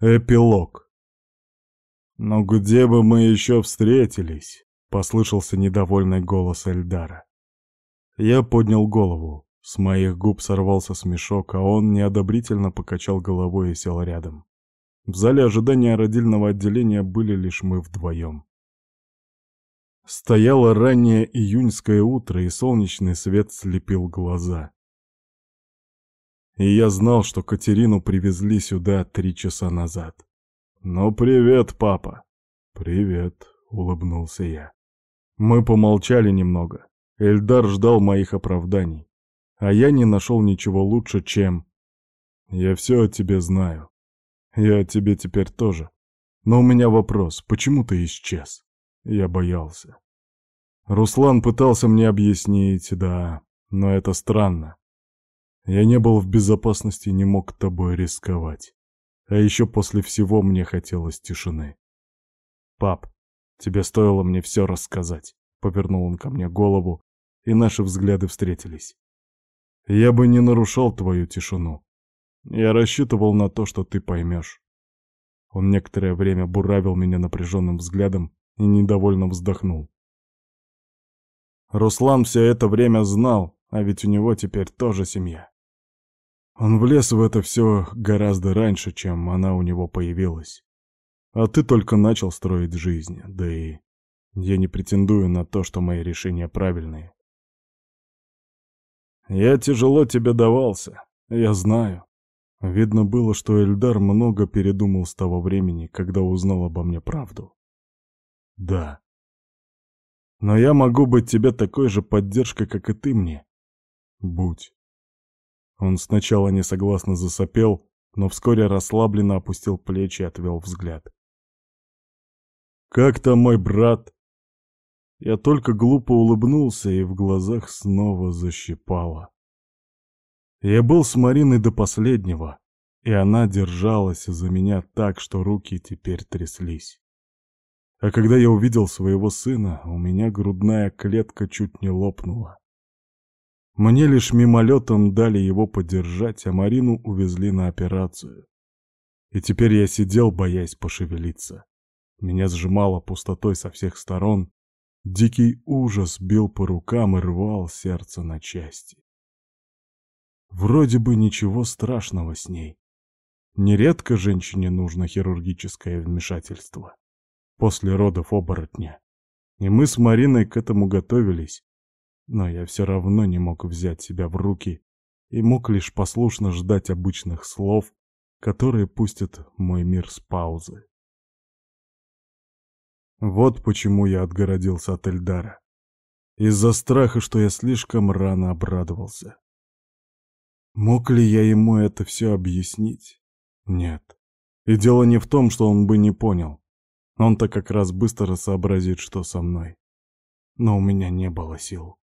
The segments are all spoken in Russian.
Эпилог. «Но где бы мы еще встретились?» — послышался недовольный голос Эльдара. Я поднял голову. С моих губ сорвался смешок, а он неодобрительно покачал головой и сел рядом. В зале ожидания родильного отделения были лишь мы вдвоем. Стояло раннее июньское утро, и солнечный свет слепил глаза. И я знал, что Катерину привезли сюда три часа назад. «Ну, привет, папа!» «Привет», — улыбнулся я. Мы помолчали немного. Эльдар ждал моих оправданий. А я не нашел ничего лучше, чем... «Я все о тебе знаю. Я о тебе теперь тоже. Но у меня вопрос, почему ты исчез?» Я боялся. Руслан пытался мне объяснить, да, но это странно. Я не был в безопасности и не мог тобой рисковать. А еще после всего мне хотелось тишины. «Пап, тебе стоило мне все рассказать», — повернул он ко мне голову, и наши взгляды встретились. «Я бы не нарушал твою тишину. Я рассчитывал на то, что ты поймешь». Он некоторое время буравил меня напряженным взглядом и недовольно вздохнул. Руслан все это время знал, а ведь у него теперь тоже семья. Он влез в это все гораздо раньше, чем она у него появилась. А ты только начал строить жизнь, да и я не претендую на то, что мои решения правильные. Я тяжело тебе давался, я знаю. Видно было, что Эльдар много передумал с того времени, когда узнал обо мне правду. Да. Но я могу быть тебе такой же поддержкой, как и ты мне. Будь. Он сначала несогласно засопел, но вскоре расслабленно опустил плечи и отвел взгляд. «Как там мой брат?» Я только глупо улыбнулся, и в глазах снова защипало. Я был с Мариной до последнего, и она держалась за меня так, что руки теперь тряслись. А когда я увидел своего сына, у меня грудная клетка чуть не лопнула. Мне лишь мимолетом дали его поддержать, а Марину увезли на операцию. И теперь я сидел, боясь пошевелиться. Меня сжимало пустотой со всех сторон. Дикий ужас бил по рукам и рвал сердце на части. Вроде бы ничего страшного с ней. Нередко женщине нужно хирургическое вмешательство. После родов оборотня. И мы с Мариной к этому готовились. Но я все равно не мог взять себя в руки и мог лишь послушно ждать обычных слов, которые пустят мой мир с паузы. Вот почему я отгородился от Эльдара. Из-за страха, что я слишком рано обрадовался. Мог ли я ему это все объяснить? Нет. И дело не в том, что он бы не понял. Он-то как раз быстро сообразит, что со мной. Но у меня не было сил.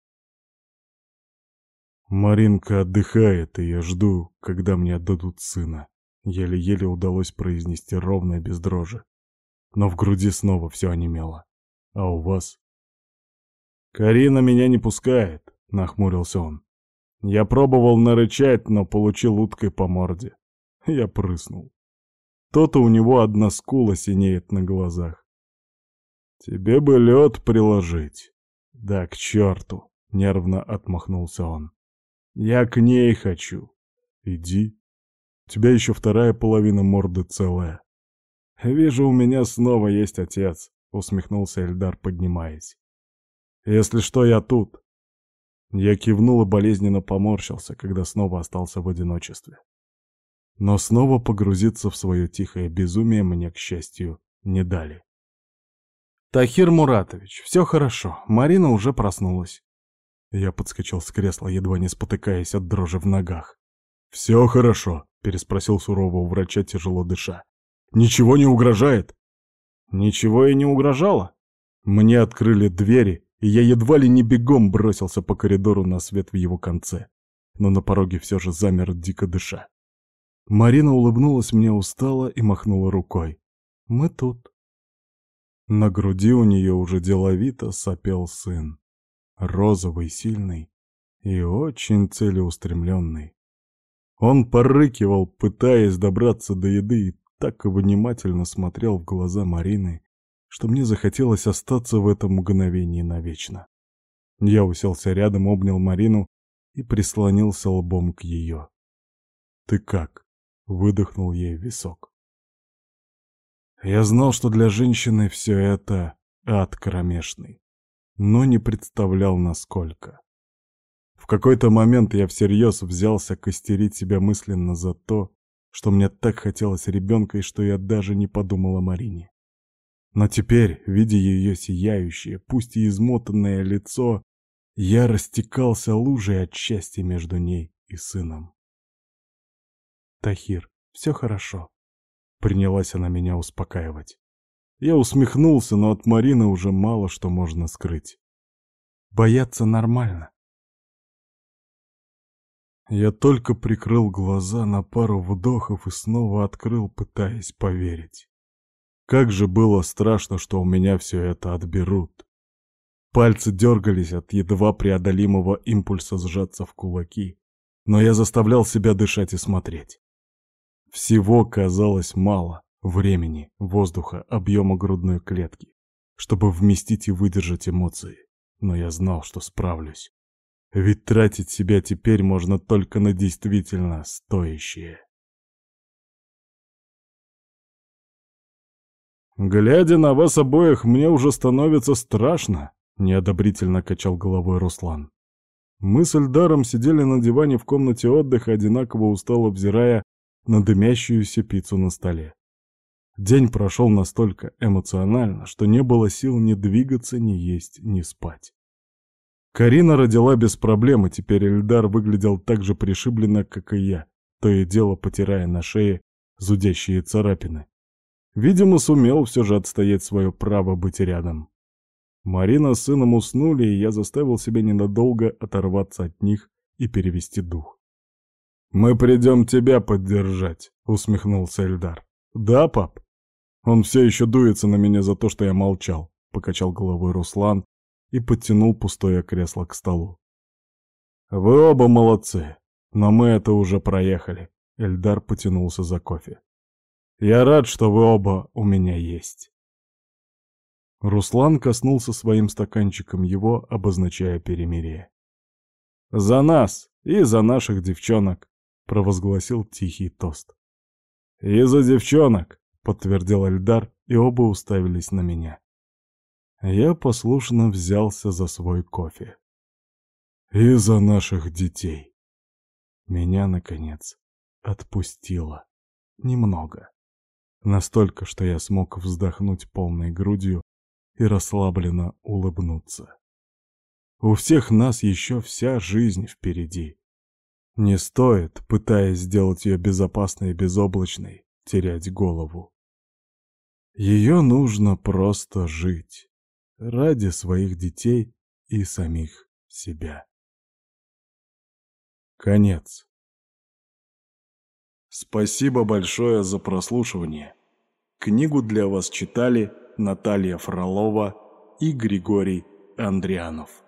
Маринка отдыхает, и я жду, когда мне отдадут сына. Еле-еле удалось произнести ровно и без дрожи. Но в груди снова все онемело. А у вас? «Карина меня не пускает», — нахмурился он. Я пробовал нарычать, но получил уткой по морде. Я прыснул. То-то у него одна скула синеет на глазах. «Тебе бы лед приложить». «Да к черту!» — нервно отмахнулся он. Я к ней хочу. Иди. У тебя еще вторая половина морды целая. Вижу, у меня снова есть отец, усмехнулся Эльдар, поднимаясь. Если что, я тут. Я кивнул и болезненно поморщился, когда снова остался в одиночестве. Но снова погрузиться в свое тихое безумие мне, к счастью, не дали. «Тахир Муратович, все хорошо, Марина уже проснулась. Я подскочил с кресла, едва не спотыкаясь от дрожи в ногах. «Все хорошо», — переспросил сурового врача, тяжело дыша. «Ничего не угрожает?» «Ничего и не угрожало?» Мне открыли двери, и я едва ли не бегом бросился по коридору на свет в его конце. Но на пороге все же замер, дико дыша. Марина улыбнулась мне устало и махнула рукой. «Мы тут». На груди у нее уже деловито сопел сын розовый, сильный и очень целеустремленный. Он порыкивал, пытаясь добраться до еды, и так внимательно смотрел в глаза Марины, что мне захотелось остаться в этом мгновении навечно. Я уселся рядом, обнял Марину и прислонился лбом к ее. «Ты как?» — выдохнул ей висок. Я знал, что для женщины все это ад кромешный, но не представлял, насколько. В какой-то момент я всерьез взялся костерить себя мысленно за то, что мне так хотелось ребенка и что я даже не подумал о Марине. Но теперь, видя ее сияющее, пусть и измотанное лицо, я растекался лужей от счастья между ней и сыном. «Тахир, все хорошо», — принялась она меня успокаивать. Я усмехнулся, но от Марины уже мало что можно скрыть. «Бояться нормально». Я только прикрыл глаза на пару вдохов и снова открыл, пытаясь поверить. Как же было страшно, что у меня все это отберут. Пальцы дергались от едва преодолимого импульса сжаться в кулаки, но я заставлял себя дышать и смотреть. Всего казалось мало — времени, воздуха, объема грудной клетки, чтобы вместить и выдержать эмоции. Но я знал, что справлюсь. Ведь тратить себя теперь можно только на действительно стоящее. «Глядя на вас обоих, мне уже становится страшно», — неодобрительно качал головой Руслан. Мы с Эльдаром сидели на диване в комнате отдыха, одинаково устало взирая на дымящуюся пиццу на столе. День прошел настолько эмоционально, что не было сил ни двигаться, ни есть, ни спать. Карина родила без проблем, и теперь Эльдар выглядел так же пришибленно, как и я, то и дело потирая на шее зудящие царапины. Видимо, сумел все же отстоять свое право быть рядом. Марина с сыном уснули, и я заставил себя ненадолго оторваться от них и перевести дух. «Мы придем тебя поддержать», — усмехнулся Эльдар. «Да, пап?» «Он все еще дуется на меня за то, что я молчал», — покачал головой Руслан и подтянул пустое кресло к столу. «Вы оба молодцы, но мы это уже проехали», — Эльдар потянулся за кофе. «Я рад, что вы оба у меня есть». Руслан коснулся своим стаканчиком его, обозначая перемирие. «За нас и за наших девчонок!» — провозгласил тихий тост. «И за девчонок!» — подтвердил Эльдар, и оба уставились на меня. Я послушно взялся за свой кофе. «И за наших детей!» Меня, наконец, отпустило. Немного. Настолько, что я смог вздохнуть полной грудью и расслабленно улыбнуться. У всех нас еще вся жизнь впереди. Не стоит, пытаясь сделать ее безопасной и безоблачной, терять голову. Ее нужно просто жить ради своих детей и самих себя. Конец. Спасибо большое за прослушивание. Книгу для вас читали Наталья Фролова и Григорий Андрианов.